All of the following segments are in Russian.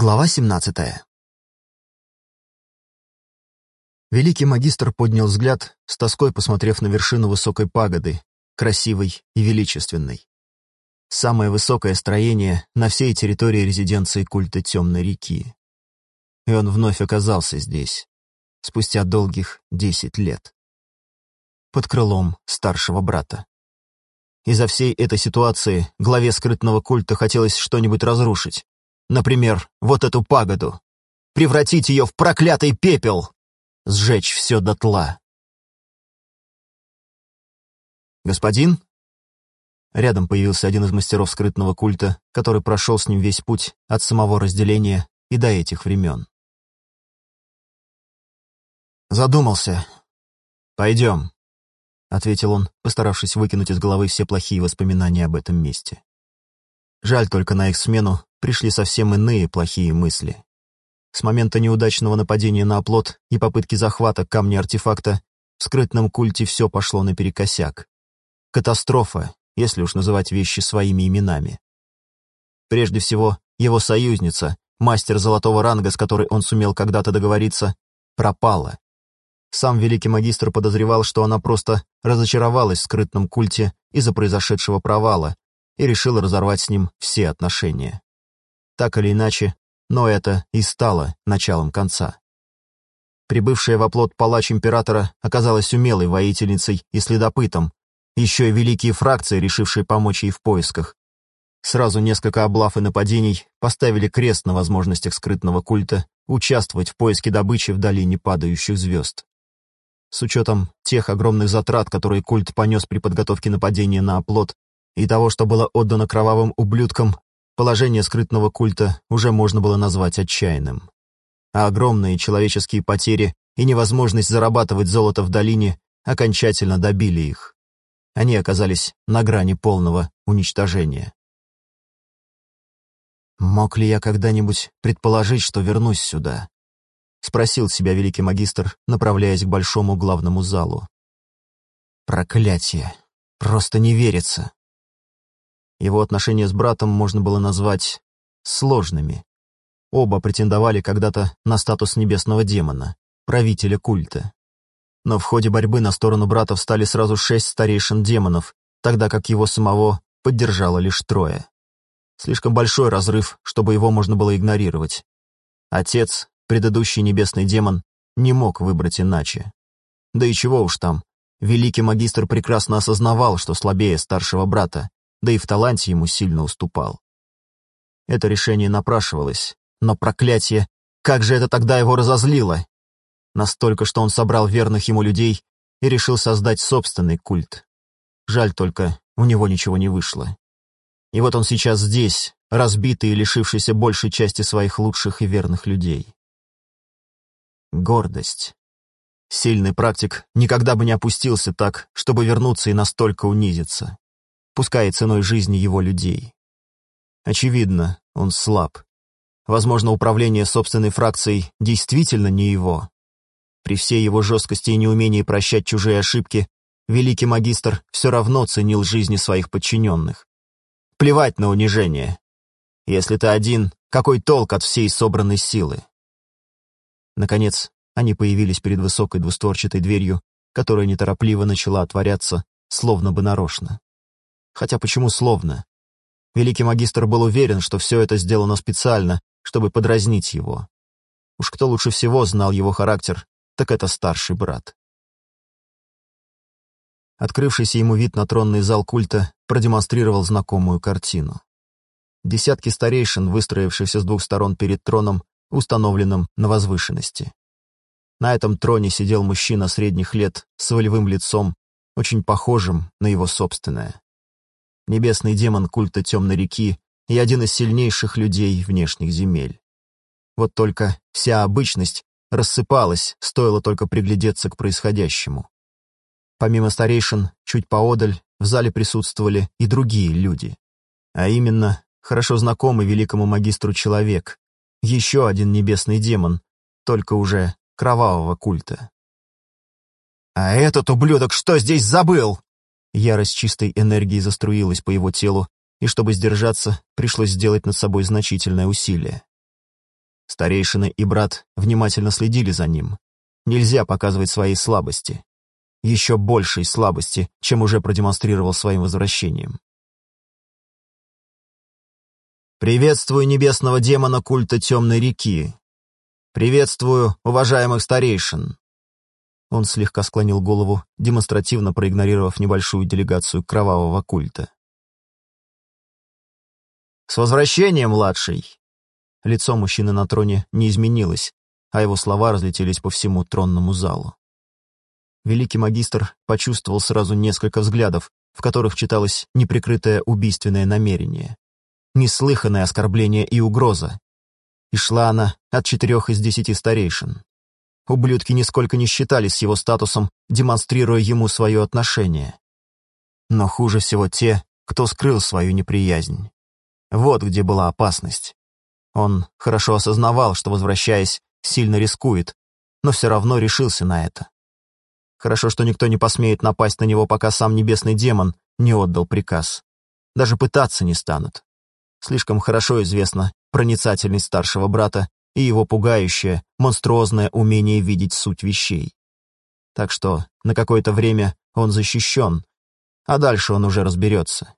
Глава 17 Великий магистр поднял взгляд, с тоской посмотрев на вершину высокой пагоды, красивой и величественной. Самое высокое строение на всей территории резиденции культа Темной реки. И он вновь оказался здесь, спустя долгих десять лет. Под крылом старшего брата. Из-за всей этой ситуации главе скрытного культа хотелось что-нибудь разрушить. Например, вот эту пагоду. Превратить ее в проклятый пепел. Сжечь все дотла. «Господин?» Рядом появился один из мастеров скрытного культа, который прошел с ним весь путь от самого разделения и до этих времен. «Задумался. Пойдем», — ответил он, постаравшись выкинуть из головы все плохие воспоминания об этом месте. Жаль только на их смену пришли совсем иные плохие мысли. С момента неудачного нападения на оплот и попытки захвата камня-артефакта в скрытном культе все пошло наперекосяк. Катастрофа, если уж называть вещи своими именами. Прежде всего, его союзница, мастер золотого ранга, с которой он сумел когда-то договориться, пропала. Сам великий магистр подозревал, что она просто разочаровалась в скрытном культе из-за произошедшего провала и решила разорвать с ним все отношения. Так или иначе, но это и стало началом конца. Прибывшая в оплот палач императора оказалась умелой воительницей и следопытом, еще и великие фракции, решившие помочь ей в поисках. Сразу несколько облав и нападений поставили крест на возможностях скрытного культа участвовать в поиске добычи в долине падающих звезд. С учетом тех огромных затрат, которые культ понес при подготовке нападения на оплот, и того, что было отдано кровавым ублюдкам, Положение скрытного культа уже можно было назвать отчаянным. А огромные человеческие потери и невозможность зарабатывать золото в долине окончательно добили их. Они оказались на грани полного уничтожения. «Мог ли я когда-нибудь предположить, что вернусь сюда?» — спросил себя великий магистр, направляясь к большому главному залу. «Проклятие! Просто не верится!» Его отношения с братом можно было назвать сложными. Оба претендовали когда-то на статус небесного демона, правителя культа. Но в ходе борьбы на сторону брата встали сразу шесть старейшин демонов, тогда как его самого поддержало лишь трое. Слишком большой разрыв, чтобы его можно было игнорировать. Отец, предыдущий небесный демон, не мог выбрать иначе. Да и чего уж там, великий магистр прекрасно осознавал, что слабее старшего брата, да и в таланте ему сильно уступал. Это решение напрашивалось, но проклятие, как же это тогда его разозлило! Настолько, что он собрал верных ему людей и решил создать собственный культ. Жаль только, у него ничего не вышло. И вот он сейчас здесь, разбитый и лишившийся большей части своих лучших и верных людей. Гордость. Сильный практик никогда бы не опустился так, чтобы вернуться и настолько унизиться пускай ценой жизни его людей. Очевидно, он слаб. Возможно, управление собственной фракцией действительно не его. При всей его жесткости и неумении прощать чужие ошибки, великий магистр все равно ценил жизни своих подчиненных. Плевать на унижение. Если ты один, какой толк от всей собранной силы? Наконец, они появились перед высокой двустворчатой дверью, которая неторопливо начала отворяться, словно бы нарочно. Хотя почему словно? Великий магистр был уверен, что все это сделано специально, чтобы подразнить его. Уж кто лучше всего знал его характер, так это старший брат. Открывшийся ему вид на тронный зал культа продемонстрировал знакомую картину. Десятки старейшин, выстроившихся с двух сторон перед троном, установленным на возвышенности. На этом троне сидел мужчина средних лет с волевым лицом, очень похожим на его собственное небесный демон культа Темной реки и один из сильнейших людей внешних земель. Вот только вся обычность рассыпалась, стоило только приглядеться к происходящему. Помимо старейшин, чуть поодаль, в зале присутствовали и другие люди. А именно, хорошо знакомый великому магистру человек, еще один небесный демон, только уже кровавого культа. «А этот ублюдок что здесь забыл?» Ярость чистой энергии заструилась по его телу, и чтобы сдержаться, пришлось сделать над собой значительное усилие. Старейшины и брат внимательно следили за ним. Нельзя показывать своей слабости. Еще большей слабости, чем уже продемонстрировал своим возвращением. «Приветствую небесного демона культа Темной реки. Приветствую уважаемых старейшин». Он слегка склонил голову, демонстративно проигнорировав небольшую делегацию кровавого культа. «С возвращением, младший!» Лицо мужчины на троне не изменилось, а его слова разлетелись по всему тронному залу. Великий магистр почувствовал сразу несколько взглядов, в которых читалось неприкрытое убийственное намерение, неслыханное оскорбление и угроза. И шла она от четырех из десяти старейшин. Ублюдки нисколько не считались его статусом, демонстрируя ему свое отношение. Но хуже всего те, кто скрыл свою неприязнь. Вот где была опасность. Он хорошо осознавал, что, возвращаясь, сильно рискует, но все равно решился на это. Хорошо, что никто не посмеет напасть на него, пока сам небесный демон не отдал приказ. Даже пытаться не станут. Слишком хорошо известна проницательность старшего брата и его пугающее, монструозное умение видеть суть вещей. Так что на какое-то время он защищен, а дальше он уже разберется.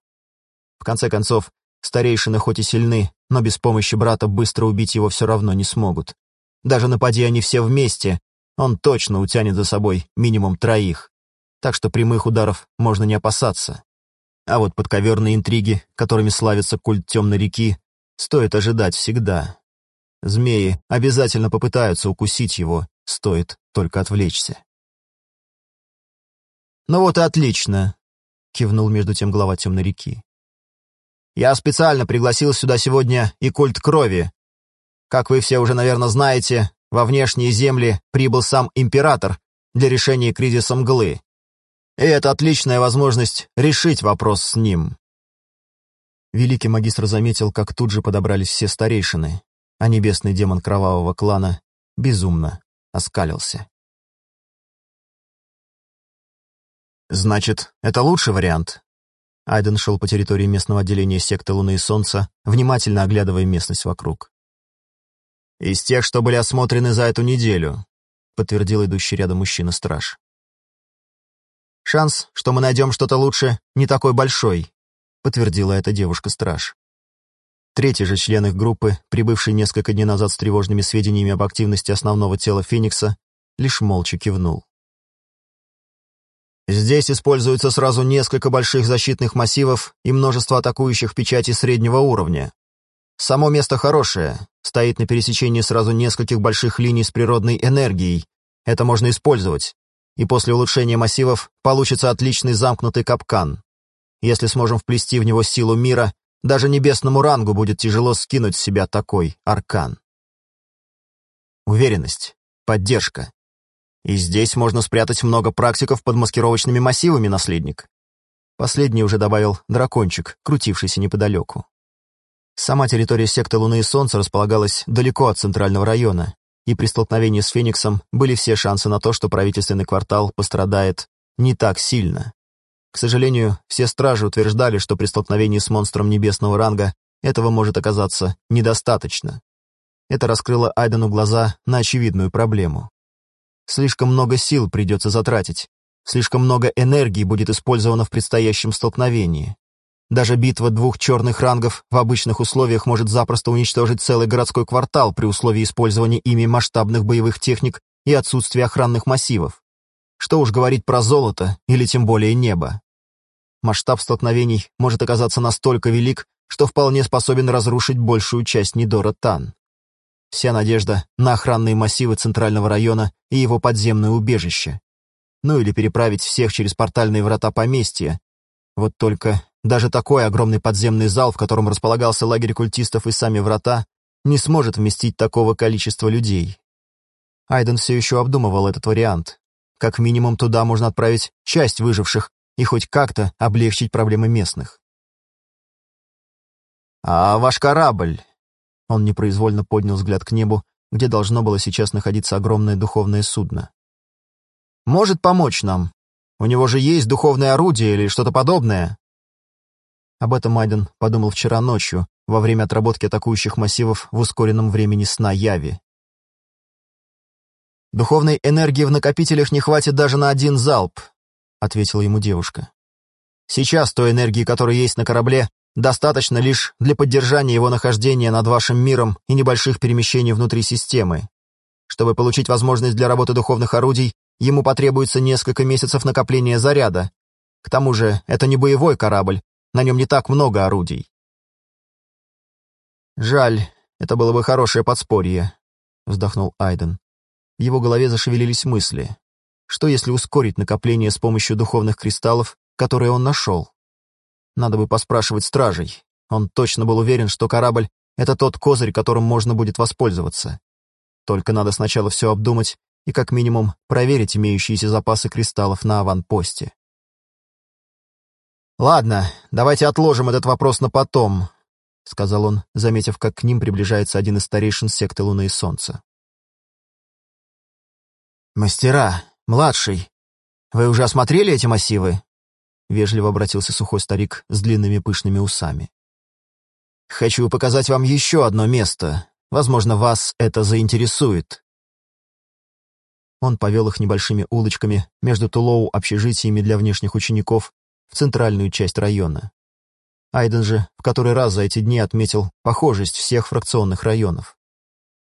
В конце концов, старейшины хоть и сильны, но без помощи брата быстро убить его все равно не смогут. Даже напади они все вместе, он точно утянет за собой минимум троих. Так что прямых ударов можно не опасаться. А вот подковерные интриги, которыми славится культ темной реки, стоит ожидать всегда. Змеи обязательно попытаются укусить его, стоит только отвлечься. «Ну вот и отлично», — кивнул между тем глава темной реки. «Я специально пригласил сюда сегодня и культ крови, как вы все уже, наверное, знаете, во внешние земли прибыл сам император для решения кризиса мглы. И это отличная возможность решить вопрос с ним. Великий магистр заметил, как тут же подобрались все старейшины, а небесный демон кровавого клана безумно оскалился. «Значит, это лучший вариант?» Айден шел по территории местного отделения секты Луны и Солнца, внимательно оглядывая местность вокруг. «Из тех, что были осмотрены за эту неделю», — подтвердил идущий рядом мужчина-страж. «Шанс, что мы найдем что-то лучше, не такой большой», — подтвердила эта девушка-страж. Третий же член их группы, прибывший несколько дней назад с тревожными сведениями об активности основного тела Феникса, лишь молча кивнул. Здесь используется сразу несколько больших защитных массивов и множество атакующих печатей среднего уровня, Само место хорошее, стоит на пересечении сразу нескольких больших линий с природной энергией. Это можно использовать. И после улучшения массивов получится отличный замкнутый капкан. Если сможем вплести в него силу мира, даже небесному рангу будет тяжело скинуть с себя такой аркан. Уверенность, поддержка. И здесь можно спрятать много практиков под маскировочными массивами, наследник. Последний уже добавил дракончик, крутившийся неподалеку. Сама территория секты Луны и Солнца располагалась далеко от центрального района, и при столкновении с Фениксом были все шансы на то, что правительственный квартал пострадает не так сильно. К сожалению, все стражи утверждали, что при столкновении с монстром небесного ранга этого может оказаться недостаточно. Это раскрыло Айдену глаза на очевидную проблему. Слишком много сил придется затратить, слишком много энергии будет использовано в предстоящем столкновении. Даже битва двух черных рангов в обычных условиях может запросто уничтожить целый городской квартал при условии использования ими масштабных боевых техник и отсутствия охранных массивов. Что уж говорить про золото или тем более небо. Масштаб столкновений может оказаться настолько велик, что вполне способен разрушить большую часть Нидора Тан. Вся надежда на охранные массивы Центрального района и его подземное убежище. Ну или переправить всех через портальные врата поместья. Вот только даже такой огромный подземный зал, в котором располагался лагерь культистов и сами врата, не сможет вместить такого количества людей. Айден все еще обдумывал этот вариант. Как минимум туда можно отправить часть выживших и хоть как-то облегчить проблемы местных. «А ваш корабль?» Он непроизвольно поднял взгляд к небу, где должно было сейчас находиться огромное духовное судно. «Может помочь нам? У него же есть духовное орудие или что-то подобное?» Об этом Айден подумал вчера ночью, во время отработки атакующих массивов в ускоренном времени сна Яви. «Духовной энергии в накопителях не хватит даже на один залп», — ответила ему девушка. «Сейчас той энергии, которая есть на корабле, достаточно лишь для поддержания его нахождения над вашим миром и небольших перемещений внутри системы. Чтобы получить возможность для работы духовных орудий, ему потребуется несколько месяцев накопления заряда. К тому же это не боевой корабль, на нем не так много орудий». «Жаль, это было бы хорошее подспорье», — вздохнул Айден. В его голове зашевелились мысли. Что если ускорить накопление с помощью духовных кристаллов, которые он нашел? Надо бы поспрашивать стражей. Он точно был уверен, что корабль — это тот козырь, которым можно будет воспользоваться. Только надо сначала все обдумать и как минимум проверить имеющиеся запасы кристаллов на аванпосте. «Ладно, давайте отложим этот вопрос на потом», — сказал он, заметив, как к ним приближается один из старейшин секты Луны и Солнца. «Мастера, младший, вы уже осмотрели эти массивы?» Вежливо обратился сухой старик с длинными пышными усами. «Хочу показать вам еще одно место. Возможно, вас это заинтересует». Он повел их небольшими улочками между Тулоу общежитиями для внешних учеников в центральную часть района. Айден же в который раз за эти дни отметил похожесть всех фракционных районов.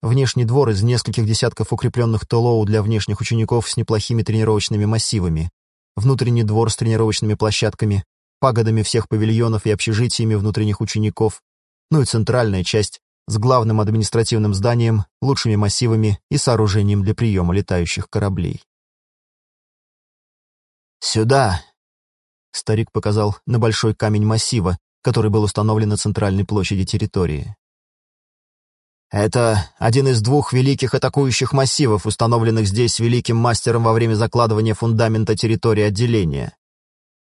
Внешний двор из нескольких десятков укрепленных толоу для внешних учеников с неплохими тренировочными массивами, внутренний двор с тренировочными площадками, пагодами всех павильонов и общежитиями внутренних учеников, ну и центральная часть с главным административным зданием, лучшими массивами и сооружением для приема летающих кораблей. «Сюда!» — старик показал на большой камень массива, который был установлен на центральной площади территории. Это один из двух великих атакующих массивов, установленных здесь великим мастером во время закладывания фундамента территории отделения.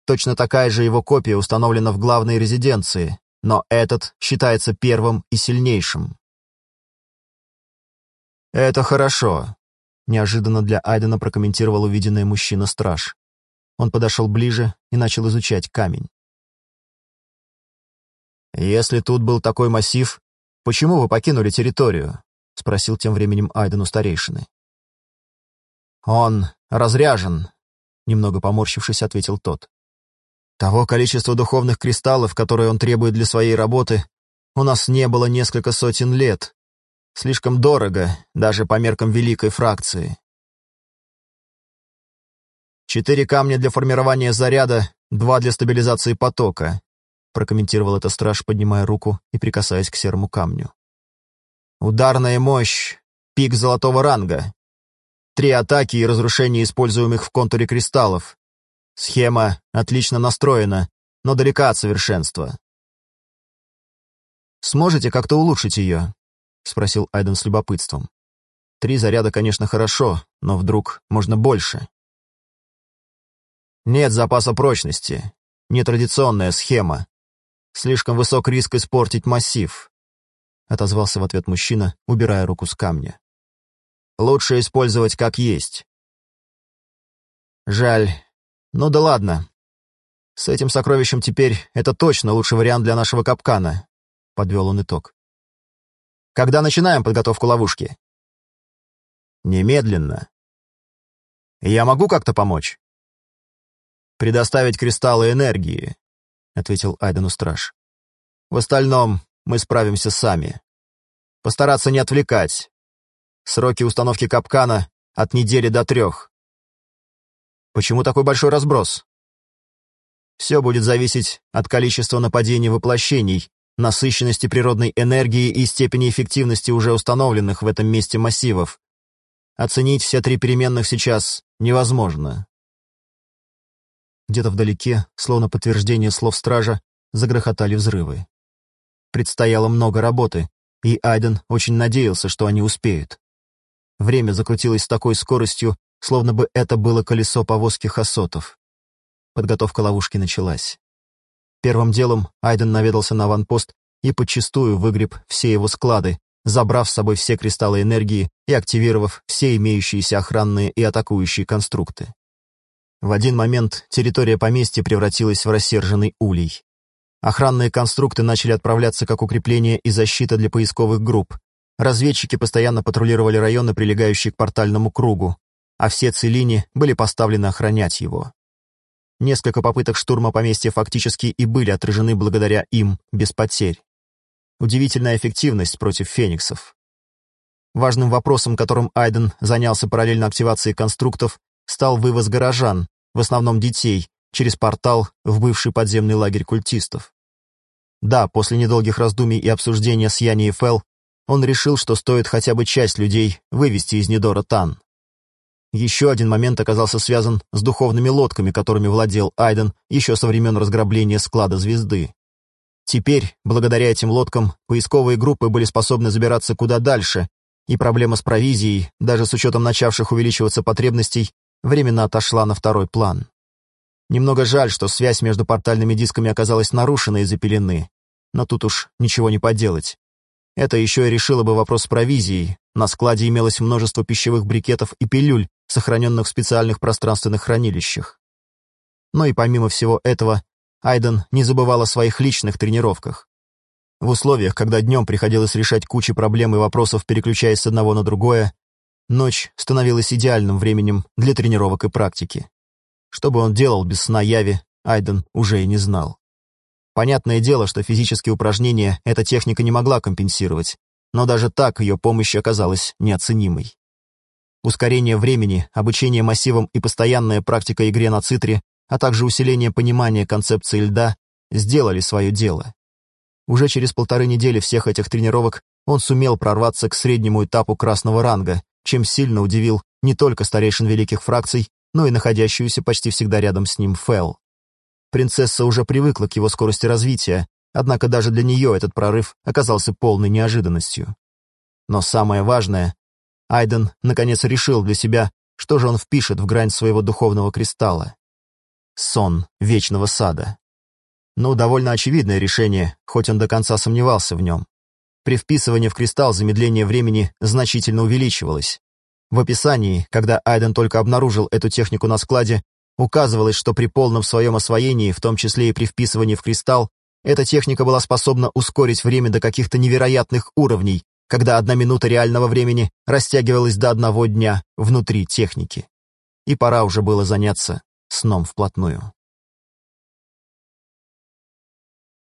Точно такая же его копия установлена в главной резиденции, но этот считается первым и сильнейшим. «Это хорошо», — неожиданно для Айдена прокомментировал увиденный мужчина-страж. Он подошел ближе и начал изучать камень. «Если тут был такой массив, «Почему вы покинули территорию?» — спросил тем временем Айден у старейшины. «Он разряжен», — немного поморщившись, ответил тот. «Того количества духовных кристаллов, которые он требует для своей работы, у нас не было несколько сотен лет. Слишком дорого, даже по меркам великой фракции. Четыре камня для формирования заряда, два для стабилизации потока прокомментировал это страж, поднимая руку и прикасаясь к серому камню. «Ударная мощь, пик золотого ранга. Три атаки и разрушение используемых в контуре кристаллов. Схема отлично настроена, но далека от совершенства». «Сможете как-то улучшить ее?» — спросил Айден с любопытством. «Три заряда, конечно, хорошо, но вдруг можно больше». «Нет запаса прочности. Нетрадиционная схема. Слишком высок риск испортить массив», — отозвался в ответ мужчина, убирая руку с камня. «Лучше использовать как есть». «Жаль. Ну да ладно. С этим сокровищем теперь это точно лучший вариант для нашего капкана», — подвел он итог. «Когда начинаем подготовку ловушки?» «Немедленно. Я могу как-то помочь?» «Предоставить кристаллы энергии, — ответил Айдену страж. «В остальном мы справимся сами. Постараться не отвлекать. Сроки установки капкана от недели до трех». «Почему такой большой разброс?» «Все будет зависеть от количества нападений воплощений, насыщенности природной энергии и степени эффективности уже установленных в этом месте массивов. Оценить все три переменных сейчас невозможно. Где-то вдалеке, словно подтверждение слов стража, загрохотали взрывы. Предстояло много работы, и Айден очень надеялся, что они успеют. Время закрутилось с такой скоростью, словно бы это было колесо повозки хасотов. Подготовка ловушки началась. Первым делом Айден наведался на аванпост и подчистую выгреб все его склады, забрав с собой все кристаллы энергии и активировав все имеющиеся охранные и атакующие конструкты. В один момент территория поместья превратилась в рассерженный улей. Охранные конструкты начали отправляться как укрепление и защита для поисковых групп. Разведчики постоянно патрулировали районы, прилегающие к портальному кругу, а все целини были поставлены охранять его. Несколько попыток штурма поместья фактически и были отражены благодаря им, без потерь. Удивительная эффективность против фениксов. Важным вопросом, которым Айден занялся параллельно активации конструктов, стал вывоз горожан, в основном детей, через портал в бывший подземный лагерь культистов. Да, после недолгих раздумий и обсуждения с Яни и Фел, он решил, что стоит хотя бы часть людей вывести из Недора Тан. Еще один момент оказался связан с духовными лодками, которыми владел Айден еще со времен разграбления склада звезды. Теперь, благодаря этим лодкам, поисковые группы были способны забираться куда дальше, и проблема с провизией, даже с учетом начавших увеличиваться потребностей, временно отошла на второй план. Немного жаль, что связь между портальными дисками оказалась нарушена из-за пелены, но тут уж ничего не поделать. Это еще и решило бы вопрос с провизией. На складе имелось множество пищевых брикетов и пилюль, сохраненных в специальных пространственных хранилищах. Но и помимо всего этого, Айден не забывал о своих личных тренировках. В условиях, когда днем приходилось решать кучу проблем и вопросов, переключаясь с одного на другое, ночь становилась идеальным временем для тренировок и практики. Что бы он делал без сна Яви, Айден уже и не знал. Понятное дело, что физические упражнения эта техника не могла компенсировать, но даже так ее помощь оказалась неоценимой. Ускорение времени, обучение массивам и постоянная практика игре на цитре а также усиление понимания концепции льда, сделали свое дело. Уже через полторы недели всех этих тренировок он сумел прорваться к среднему этапу красного ранга, чем сильно удивил не только старейшин великих фракций, но и находящуюся почти всегда рядом с ним Фэл. Принцесса уже привыкла к его скорости развития, однако даже для нее этот прорыв оказался полной неожиданностью. Но самое важное, Айден наконец решил для себя, что же он впишет в грань своего духовного кристалла сон вечного сада. Ну, довольно очевидное решение, хоть он до конца сомневался в нем. При вписывании в кристалл замедление времени значительно увеличивалось. В описании, когда Айден только обнаружил эту технику на складе, указывалось, что при полном своем освоении, в том числе и при вписывании в кристалл, эта техника была способна ускорить время до каких-то невероятных уровней, когда одна минута реального времени растягивалась до одного дня внутри техники. И пора уже было заняться сном вплотную.